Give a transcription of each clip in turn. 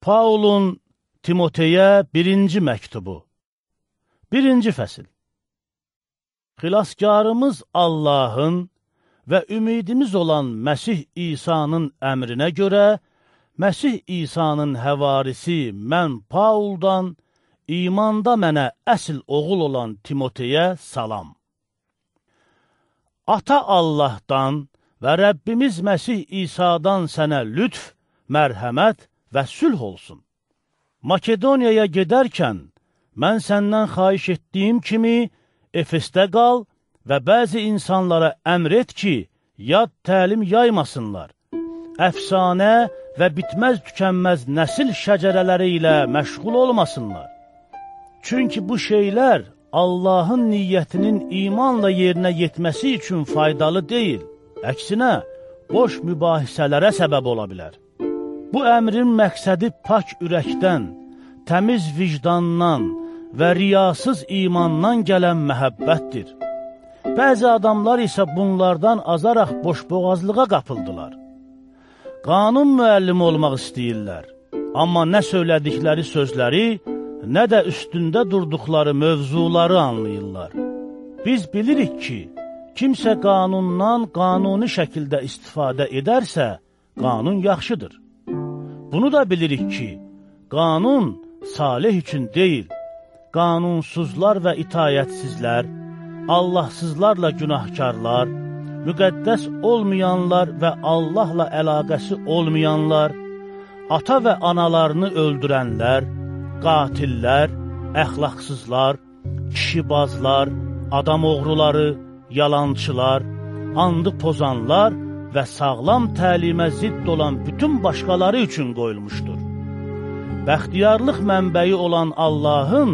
Paulun Timoteyə birinci məktubu Birinci fəsil Xilaskarımız Allahın və ümidimiz olan Məsih İsa'nın əmrinə görə, Məsih İsa'nın həvarisi mən Pauldan, imanda mənə əsl oğul olan Timoteyə salam. Ata Allahdan və Rəbbimiz Məsih İsa'dan sənə lütf, mərhəmət və sülh olsun. Makedoniyaya gedərkən, mən səndən xaiş etdiyim kimi, Efesdə qal və bəzi insanlara əmr et ki, yad təlim yaymasınlar. Əfsanə və bitməz tükənməz nəsil şəcərələri ilə məşğul olmasınlar. Çünki bu şeylər Allahın niyyətinin imanla yerinə yetməsi üçün faydalı deyil, əksinə, boş mübahisələrə səbəb ola bilər. Bu əmrin məqsədi pak ürəkdən, təmiz vicdandan və riyasız imandan gələn məhəbbətdir. Bəzi adamlar isə bunlardan azaraq boşboğazlığa qapıldılar. Qanun müəllimi olmaq istəyirlər, amma nə söylədikləri sözləri, nə də üstündə durduqları mövzuları anlayırlar. Biz bilirik ki, kimsə qanundan qanuni şəkildə istifadə edərsə, qanun yaxşıdır. Bunu da bilirik ki, qanun salih üçün deyil, qanunsuzlar və itayətsizlər, Allahsızlarla günahkarlar, müqəddəs olmayanlar və Allahla əlaqəsi olmayanlar, ata və analarını öldürənlər, qatillər, əxlaqsızlar, kişibazlar, adam oğruları, yalançılar, andı pozanlar və sağlam təlimə zidd olan bütün başqaları üçün qoyulmuşdur. Bəxtiyarlıq mənbəyi olan Allahın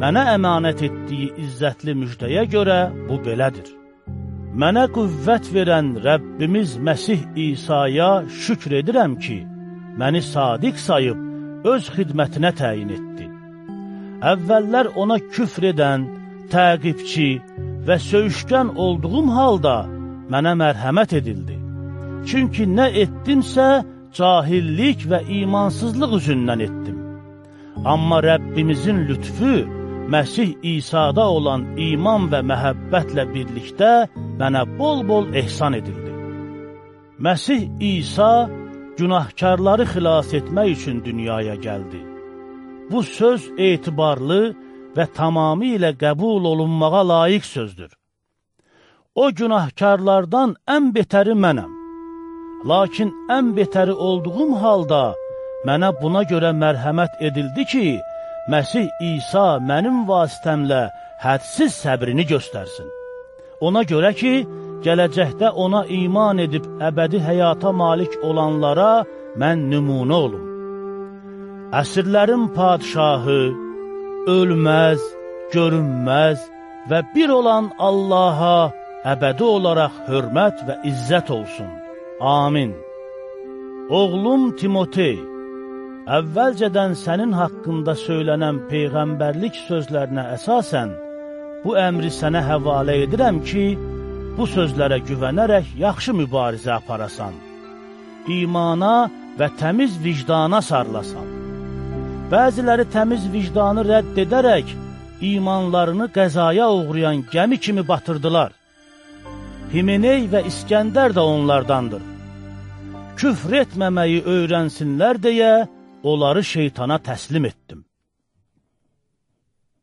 mənə əmanət etdiyi izzətli müjdəyə görə bu belədir. Mənə qüvvət verən Rəbbimiz Məsih İsa'ya şükr edirəm ki, məni sadiq sayıb öz xidmətinə təyin etdi. Əvvəllər ona küfr edən, təqibçi və söyüşkən olduğum halda mənə mərhəmət edildi. Çünki nə etdimsə, cahillik və imansızlıq üzündən etdim. Amma Rəbbimizin lütfü, Məsih İsa'da olan iman və məhəbbətlə birlikdə mənə bol-bol ehsan edildi. Məsih İsa günahkarları xilas etmək üçün dünyaya gəldi. Bu söz etibarlı və tamamilə qəbul olunmağa layiq sözdür. O günahkarlardan ən betəri mənəm. Lakin ən betəri olduğum halda mənə buna görə mərhəmət edildi ki, Məsih İsa mənim vasitəmlə hədsiz səbrini göstərsin. Ona görə ki, gələcəkdə ona iman edib əbədi həyata malik olanlara mən nümunə olum. Əsrlərin padşahı, ölməz, görünməz və bir olan Allaha əbədi olaraq hörmət və izzət olsun. Amin. Oğlum Timotey, əvvəlcədən sənin haqqında söylənən peyğəmbərlik sözlərinə əsasən, bu əmri sənə həvalə edirəm ki, bu sözlərə güvənərək yaxşı mübarizə aparasan, imana və təmiz vicdana sarlasan. Bəziləri təmiz vicdanı rədd edərək, imanlarını qəzaya uğrayan gəmi kimi batırdılar. Himeney və İskəndər də onlardandır küfr etməməyi öyrənsinlər deyə onları şeytana təslim etdim.